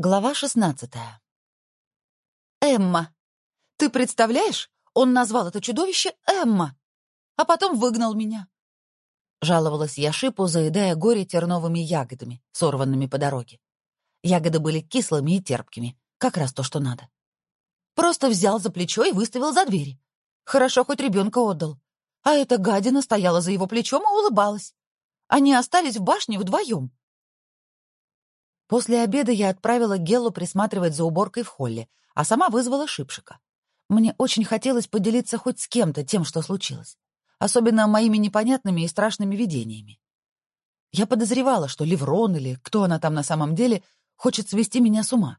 Глава шестнадцатая. «Эмма! Ты представляешь, он назвал это чудовище Эмма, а потом выгнал меня!» Жаловалась я Шипу, заедая горе терновыми ягодами, сорванными по дороге. Ягоды были кислыми и терпкими, как раз то, что надо. Просто взял за плечо и выставил за двери. Хорошо, хоть ребенка отдал. А эта гадина стояла за его плечом и улыбалась. Они остались в башне вдвоем. После обеда я отправила Геллу присматривать за уборкой в холле, а сама вызвала Шипшика. Мне очень хотелось поделиться хоть с кем-то тем, что случилось. Особенно моими непонятными и страшными видениями. Я подозревала, что Леврон или кто она там на самом деле хочет свести меня с ума.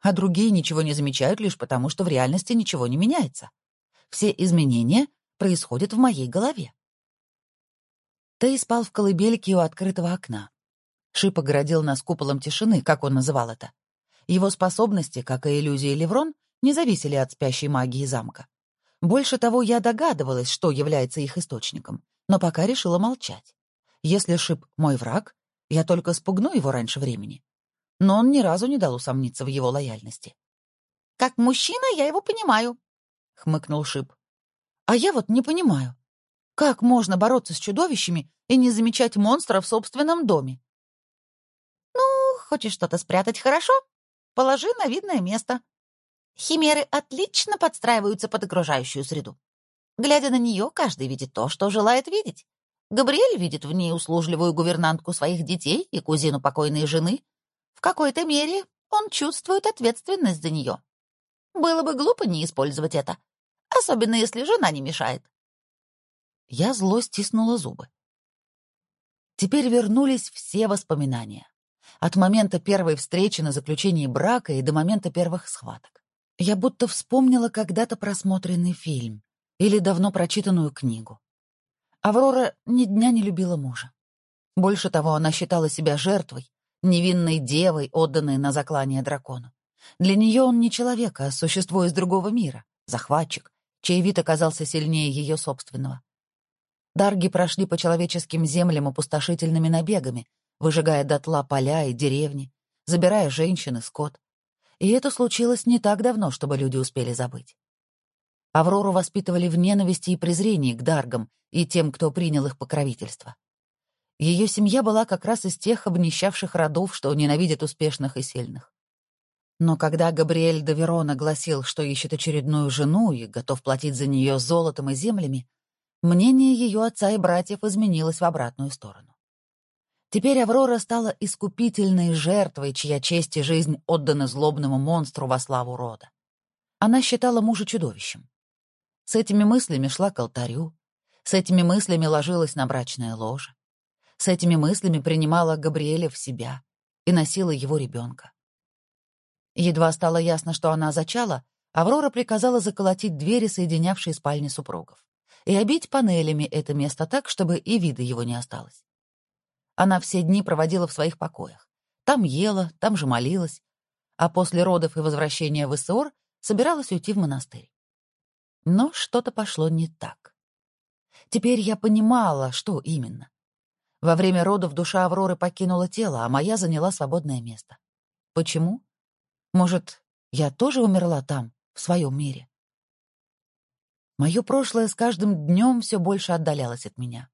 А другие ничего не замечают лишь потому, что в реальности ничего не меняется. Все изменения происходят в моей голове. Тей спал в колыбельке у открытого окна. Шип огородил нас куполом тишины, как он называл это. Его способности, как и иллюзии Леврон, не зависели от спящей магии замка. Больше того, я догадывалась, что является их источником, но пока решила молчать. Если Шип мой враг, я только спугну его раньше времени. Но он ни разу не дал усомниться в его лояльности. «Как мужчина я его понимаю», — хмыкнул Шип. «А я вот не понимаю, как можно бороться с чудовищами и не замечать монстра в собственном доме?» Хочешь что-то спрятать хорошо? Положи на видное место. Химеры отлично подстраиваются под окружающую среду. Глядя на нее, каждый видит то, что желает видеть. Габриэль видит в ней услужливую гувернантку своих детей и кузину покойной жены. В какой-то мере он чувствует ответственность за нее. Было бы глупо не использовать это, особенно если жена не мешает. Я зло стиснула зубы. Теперь вернулись все воспоминания. От момента первой встречи на заключении брака и до момента первых схваток. Я будто вспомнила когда-то просмотренный фильм или давно прочитанную книгу. Аврора ни дня не любила мужа. Больше того, она считала себя жертвой, невинной девой, отданной на заклание дракону. Для нее он не человек, а существо из другого мира, захватчик, чей вид оказался сильнее ее собственного. Дарги прошли по человеческим землям опустошительными набегами, выжигая дотла поля и деревни, забирая женщин и скот. И это случилось не так давно, чтобы люди успели забыть. Аврору воспитывали в ненависти и презрении к даргам и тем, кто принял их покровительство. Ее семья была как раз из тех обнищавших родов, что ненавидят успешных и сильных. Но когда Габриэль де Верона гласил, что ищет очередную жену и готов платить за нее золотом и землями, мнение ее отца и братьев изменилось в обратную сторону. Теперь Аврора стала искупительной жертвой, чья честь и жизнь отданы злобному монстру во славу рода. Она считала мужа чудовищем. С этими мыслями шла к алтарю, с этими мыслями ложилась на брачное ложе, с этими мыслями принимала Габриэля в себя и носила его ребенка. Едва стало ясно, что она зачала, Аврора приказала заколотить двери, соединявшие спальни супругов, и обить панелями это место так, чтобы и вида его не осталось. Она все дни проводила в своих покоях. Там ела, там же молилась, а после родов и возвращения в ИСОР собиралась уйти в монастырь. Но что-то пошло не так. Теперь я понимала, что именно. Во время родов душа Авроры покинула тело, а моя заняла свободное место. Почему? Может, я тоже умерла там, в своем мире? Мое прошлое с каждым днем все больше отдалялось от меня.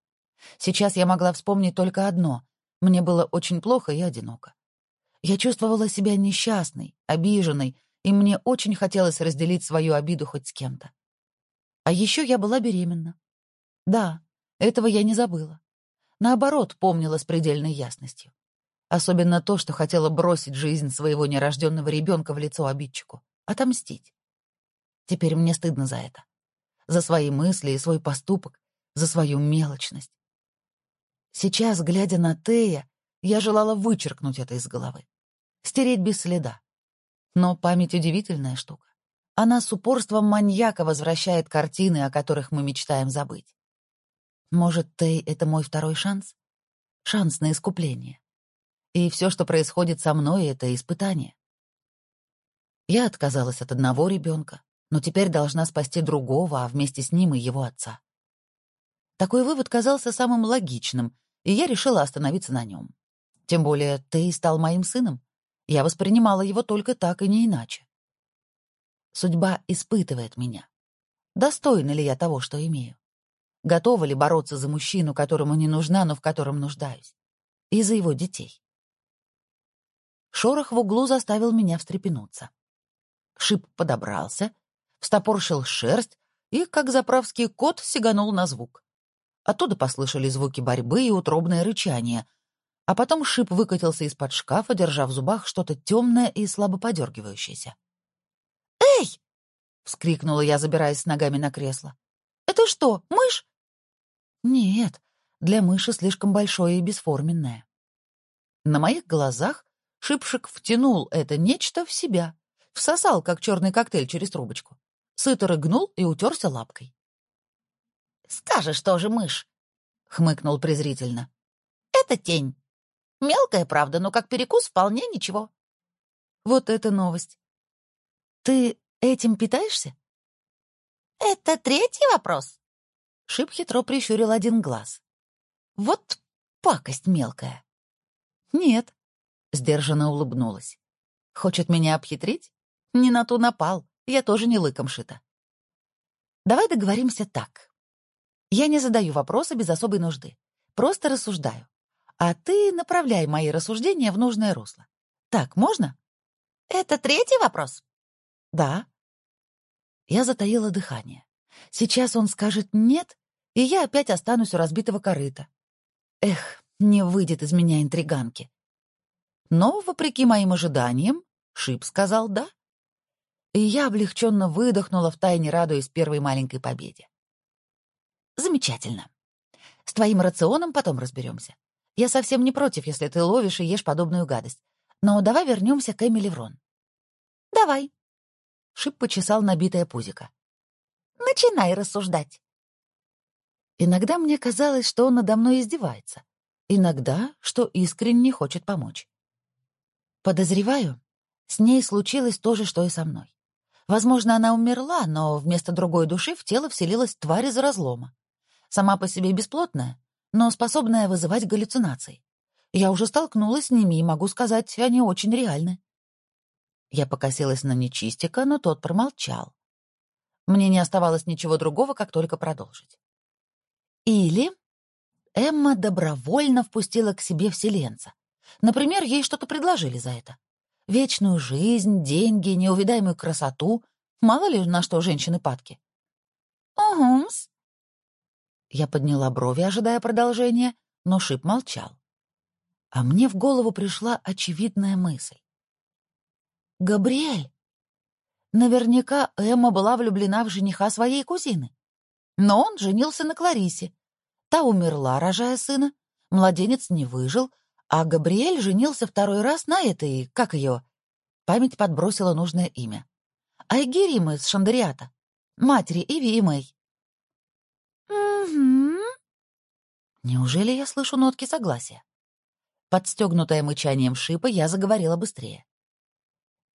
Сейчас я могла вспомнить только одно. Мне было очень плохо и одиноко. Я чувствовала себя несчастной, обиженной, и мне очень хотелось разделить свою обиду хоть с кем-то. А еще я была беременна. Да, этого я не забыла. Наоборот, помнила с предельной ясностью. Особенно то, что хотела бросить жизнь своего нерожденного ребенка в лицо обидчику, отомстить. Теперь мне стыдно за это. За свои мысли и свой поступок, за свою мелочность. Сейчас, глядя на Тея, я желала вычеркнуть это из головы, стереть без следа. Но память — удивительная штука. Она с упорством маньяка возвращает картины, о которых мы мечтаем забыть. Может, Тей — это мой второй шанс? Шанс на искупление. И все, что происходит со мной, — это испытание. Я отказалась от одного ребенка, но теперь должна спасти другого, а вместе с ним и его отца. Такой вывод казался самым логичным, и я решила остановиться на нем. Тем более ты стал моим сыном. Я воспринимала его только так и не иначе. Судьба испытывает меня. Достойна ли я того, что имею? Готова ли бороться за мужчину, которому не нужна, но в котором нуждаюсь? И за его детей? Шорох в углу заставил меня встрепенуться. Шип подобрался, встопоршил шерсть и, как заправский кот, сиганул на звук. Оттуда послышали звуки борьбы и утробное рычание, а потом Шип выкатился из-под шкафа, держа в зубах что-то темное и слабо подергивающееся. «Эй!» — вскрикнула я, забираясь с ногами на кресло. «Это что, мышь?» «Нет, для мыши слишком большое и бесформенное». На моих глазах Шипшик втянул это нечто в себя, всосал, как черный коктейль через трубочку. Сыто рыгнул и утерся лапкой. «Скажешь тоже, мышь!» — хмыкнул презрительно. «Это тень. Мелкая, правда, но как перекус вполне ничего». «Вот это новость. Ты этим питаешься?» «Это третий вопрос?» Шип хитро прищурил один глаз. «Вот пакость мелкая». «Нет», — сдержанно улыбнулась. «Хочет меня обхитрить? Не на ту напал. Я тоже не лыком шита. Давай договоримся так. Я не задаю вопросы без особой нужды. Просто рассуждаю. А ты направляй мои рассуждения в нужное русло. Так, можно? Это третий вопрос? Да. Я затаила дыхание. Сейчас он скажет «нет», и я опять останусь у разбитого корыта. Эх, не выйдет из меня интриганки. Но, вопреки моим ожиданиям, Шип сказал «да» и я облегченно выдохнула, втайне радуясь первой маленькой победе. «Замечательно. С твоим рационом потом разберемся. Я совсем не против, если ты ловишь и ешь подобную гадость. Но давай вернемся к Эмили Врон». «Давай». Шип почесал набитое пузико. «Начинай рассуждать». Иногда мне казалось, что он надо мной издевается. Иногда, что искренне хочет помочь. Подозреваю, с ней случилось то же, что и со мной. Возможно, она умерла, но вместо другой души в тело вселилась тварь из разлома. Сама по себе бесплотная, но способная вызывать галлюцинации. Я уже столкнулась с ними и могу сказать, они очень реальны. Я покосилась на нечистика, но тот промолчал. Мне не оставалось ничего другого, как только продолжить. Или Эмма добровольно впустила к себе вселенца. Например, ей что-то предложили за это. Вечную жизнь, деньги, неувидаемую красоту. Мало ли на что женщины падки. «Угу-с». Я подняла брови, ожидая продолжения, но Шип молчал. А мне в голову пришла очевидная мысль. «Габриэль!» Наверняка Эмма была влюблена в жениха своей кузины. Но он женился на Кларисе. Та умерла, рожая сына. Младенец не выжил, а Габриэль женился второй раз на этой, как ее? Память подбросила нужное имя. Айгерим из Шандариата, матери Иви и Мэй. Неужели я слышу нотки согласия? Подстегнутая мычанием шипа, я заговорила быстрее.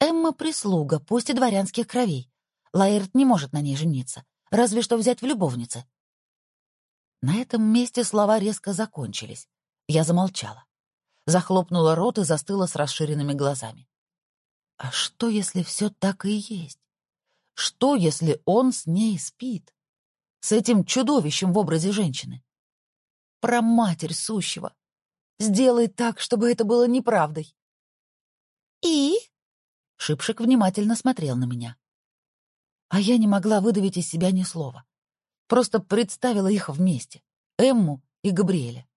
Эмма — прислуга, пусть и дворянских кровей. Лаэрт не может на ней жениться, разве что взять в любовницы. На этом месте слова резко закончились. Я замолчала захлопнула рот и застыла с расширенными глазами. А что, если все так и есть? Что, если он с ней спит? С этим чудовищем в образе женщины? Про матерь сущего. Сделай так, чтобы это было неправдой. И? Шипшик внимательно смотрел на меня. А я не могла выдавить из себя ни слова. Просто представила их вместе, Эмму и Габриэля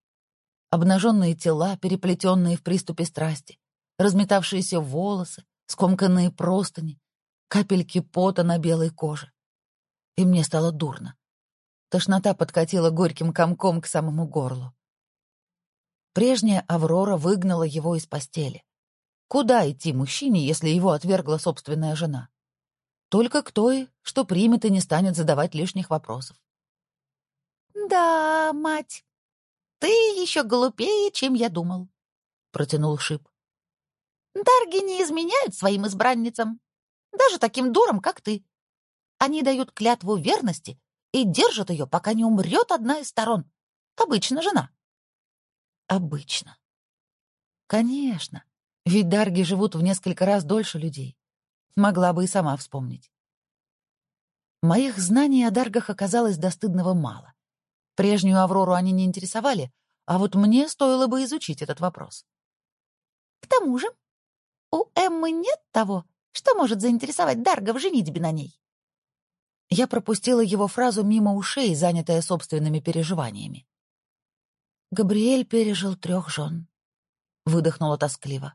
обнаженные тела, переплетенные в приступе страсти, разметавшиеся волосы, скомканные простыни, капельки пота на белой коже. И мне стало дурно. Тошнота подкатила горьким комком к самому горлу. Прежняя Аврора выгнала его из постели. Куда идти мужчине, если его отвергла собственная жена? Только к той, что примет и не станет задавать лишних вопросов. «Да, мать, «Ты еще глупее, чем я думал», — протянул Шип. «Дарги не изменяют своим избранницам, даже таким дурам, как ты. Они дают клятву верности и держат ее, пока не умрет одна из сторон. Обычно жена». «Обычно». «Конечно. Ведь дарги живут в несколько раз дольше людей. Могла бы и сама вспомнить. Моих знаний о даргах оказалось достыдного мало. Прежнюю Аврору они не интересовали, а вот мне стоило бы изучить этот вопрос. К тому же, у Эммы нет того, что может заинтересовать Дарга в женитьбе на ней. Я пропустила его фразу мимо ушей, занятая собственными переживаниями. Габриэль пережил трех жен. Выдохнула тоскливо.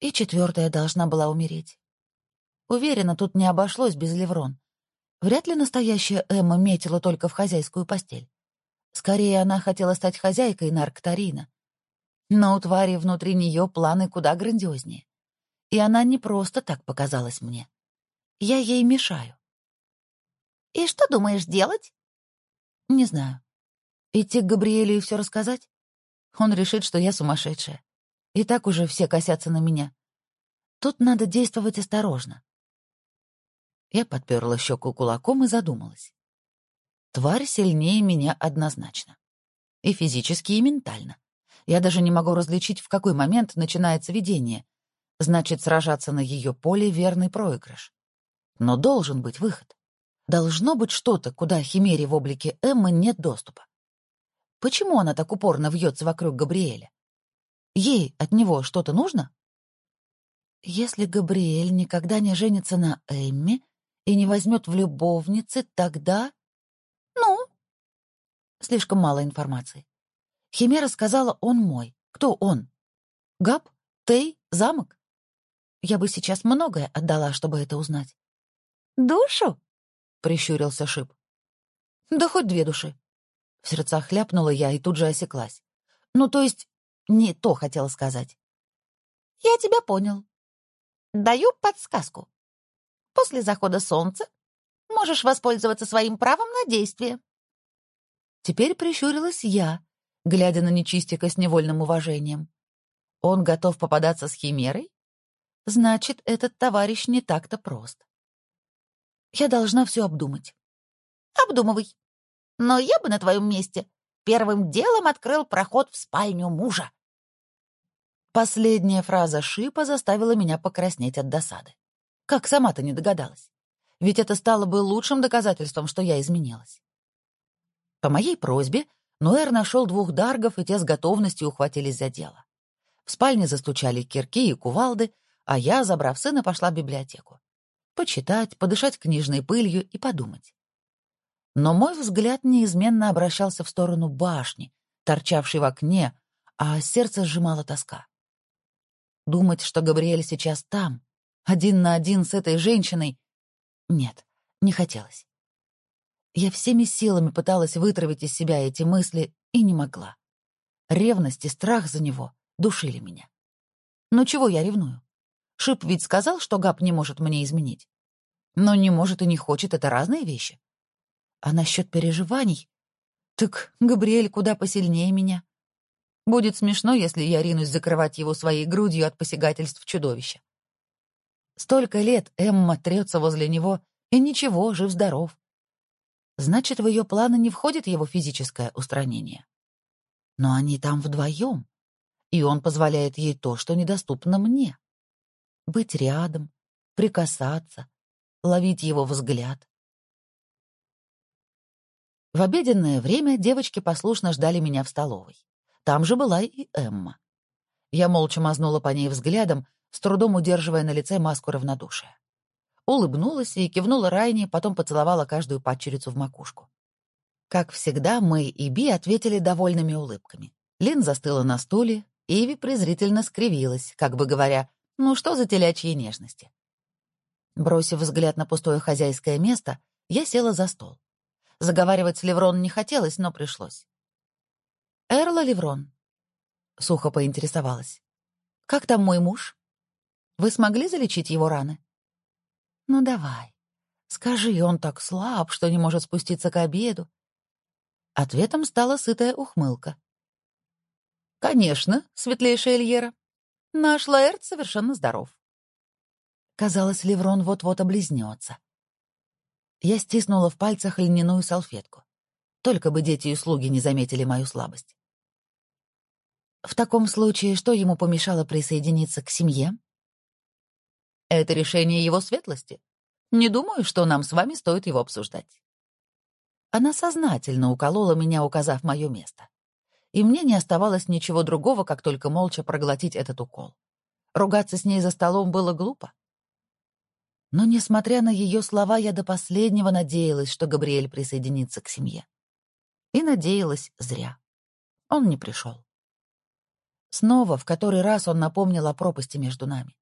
И четвертая должна была умереть. Уверена, тут не обошлось без Леврон. Вряд ли настоящая Эмма метила только в хозяйскую постель. Скорее, она хотела стать хозяйкой Нарктарина. Но у твари внутри нее планы куда грандиознее. И она не просто так показалась мне. Я ей мешаю. «И что думаешь делать?» «Не знаю. Идти к Габриэлю и все рассказать? Он решит, что я сумасшедшая. И так уже все косятся на меня. Тут надо действовать осторожно». Я подперла щеку кулаком и задумалась. Тварь сильнее меня однозначно. И физически, и ментально. Я даже не могу различить, в какой момент начинается видение. Значит, сражаться на ее поле — верный проигрыш. Но должен быть выход. Должно быть что-то, куда Химере в облике Эммы нет доступа. Почему она так упорно вьется вокруг Габриэля? Ей от него что-то нужно? Если Габриэль никогда не женится на Эмме и не возьмет в любовницы, тогда... Ну? Слишком мало информации. Химера сказала, он мой. Кто он? Габ? Тей? Замок? Я бы сейчас многое отдала, чтобы это узнать. «Душу?» — прищурился Шип. «Да хоть две души». В сердцах хляпнула я и тут же осеклась. Ну, то есть, не то хотела сказать. «Я тебя понял. Даю подсказку. После захода солнца можешь воспользоваться своим правом на действие». Теперь прищурилась я, глядя на нечистика с невольным уважением. Он готов попадаться с химерой? Значит, этот товарищ не так-то прост. Я должна все обдумать. Обдумывай. Но я бы на твоем месте первым делом открыл проход в спальню мужа. Последняя фраза Шипа заставила меня покраснеть от досады. Как сама-то не догадалась. Ведь это стало бы лучшим доказательством, что я изменилась. По моей просьбе Нуэр нашел двух даргов, и те с готовностью ухватились за дело. В спальне застучали кирки и кувалды, а я, забрав сына, пошла в библиотеку. Почитать, подышать книжной пылью и подумать. Но мой взгляд неизменно обращался в сторону башни, торчавшей в окне, а сердце сжимала тоска. Думать, что Габриэль сейчас там, один на один с этой женщиной... Нет, не хотелось. Я всеми силами пыталась вытравить из себя эти мысли и не могла. Ревность и страх за него душили меня. Ну чего я ревную? Шип ведь сказал, что Габ не может мне изменить. Но не может и не хочет — это разные вещи. А насчет переживаний? Так Габриэль куда посильнее меня. Будет смешно, если я ринусь закрывать его своей грудью от посягательств чудовища. Столько лет Эмма трется возле него, и ничего, жив-здоров. Значит, в ее планы не входит его физическое устранение. Но они там вдвоем, и он позволяет ей то, что недоступно мне быть рядом, прикасаться, ловить его взгляд. В обеденное время девочки послушно ждали меня в столовой. Там же была и Эмма. Я молча мазнула по ней взглядом, с трудом удерживая на лице маску равнодушия. Улыбнулась и кивнула Райне, потом поцеловала каждую падчерицу в макушку. Как всегда, Мэй и Би ответили довольными улыбками. Лин застыла на стуле, Иви презрительно скривилась, как бы говоря, ну что за телячьи нежности? Бросив взгляд на пустое хозяйское место, я села за стол. Заговаривать с Леврон не хотелось, но пришлось. «Эрла Леврон», — сухо поинтересовалась. «Как там мой муж? Вы смогли залечить его раны?» «Ну давай, скажи, он так слаб, что не может спуститься к обеду». Ответом стала сытая ухмылка. «Конечно, светлейшая Эльера. Наш Лаэрт совершенно здоров. Казалось, Леврон вот-вот облизнется. Я стиснула в пальцах льняную салфетку. Только бы дети и слуги не заметили мою слабость. В таком случае, что ему помешало присоединиться к семье? Это решение его светлости. Не думаю, что нам с вами стоит его обсуждать. Она сознательно уколола меня, указав мое место. И мне не оставалось ничего другого, как только молча проглотить этот укол. Ругаться с ней за столом было глупо. Но, несмотря на ее слова, я до последнего надеялась, что Габриэль присоединится к семье. И надеялась зря. Он не пришел. Снова, в который раз он напомнил о пропасти между нами.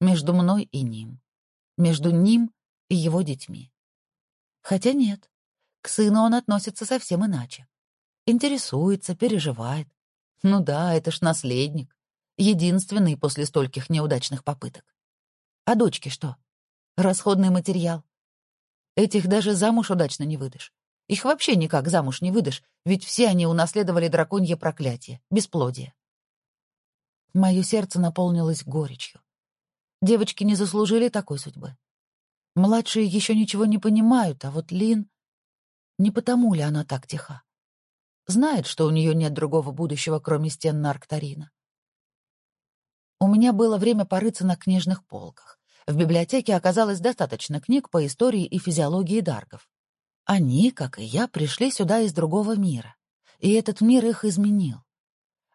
Между мной и ним. Между ним и его детьми. Хотя нет, к сыну он относится совсем иначе. Интересуется, переживает. Ну да, это ж наследник. Единственный после стольких неудачных попыток. А дочки что? Расходный материал. Этих даже замуж удачно не выдашь. Их вообще никак замуж не выдашь, ведь все они унаследовали драконье проклятие, бесплодие. Мое сердце наполнилось горечью. Девочки не заслужили такой судьбы. Младшие еще ничего не понимают, а вот Лин... Не потому ли она так тиха? Знает, что у нее нет другого будущего, кроме стен Нарктарина. У меня было время порыться на книжных полках. В библиотеке оказалось достаточно книг по истории и физиологии даргов. Они, как и я, пришли сюда из другого мира, и этот мир их изменил.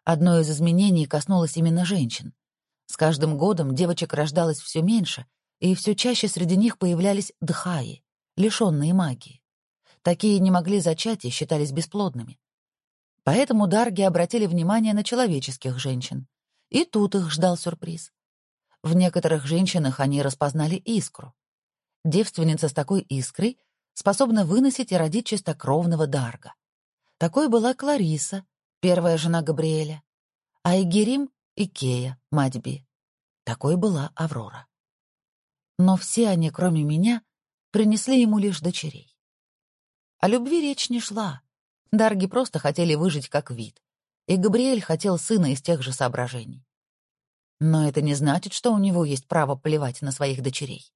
Одно из изменений коснулось именно женщин. С каждым годом девочек рождалось все меньше, и все чаще среди них появлялись дхаи, лишенные магии. Такие не могли зачать и считались бесплодными. Поэтому дарги обратили внимание на человеческих женщин. И тут их ждал сюрприз. В некоторых женщинах они распознали искру. Девственница с такой искрой способна выносить и родить чистокровного дарга. Такой была Клариса, первая жена Габриэля, а Игерим — Икея, мать Би. Такой была Аврора. Но все они, кроме меня, принесли ему лишь дочерей. О любви речь не шла. Дарги просто хотели выжить как вид, и Габриэль хотел сына из тех же соображений. Но это не значит, что у него есть право плевать на своих дочерей.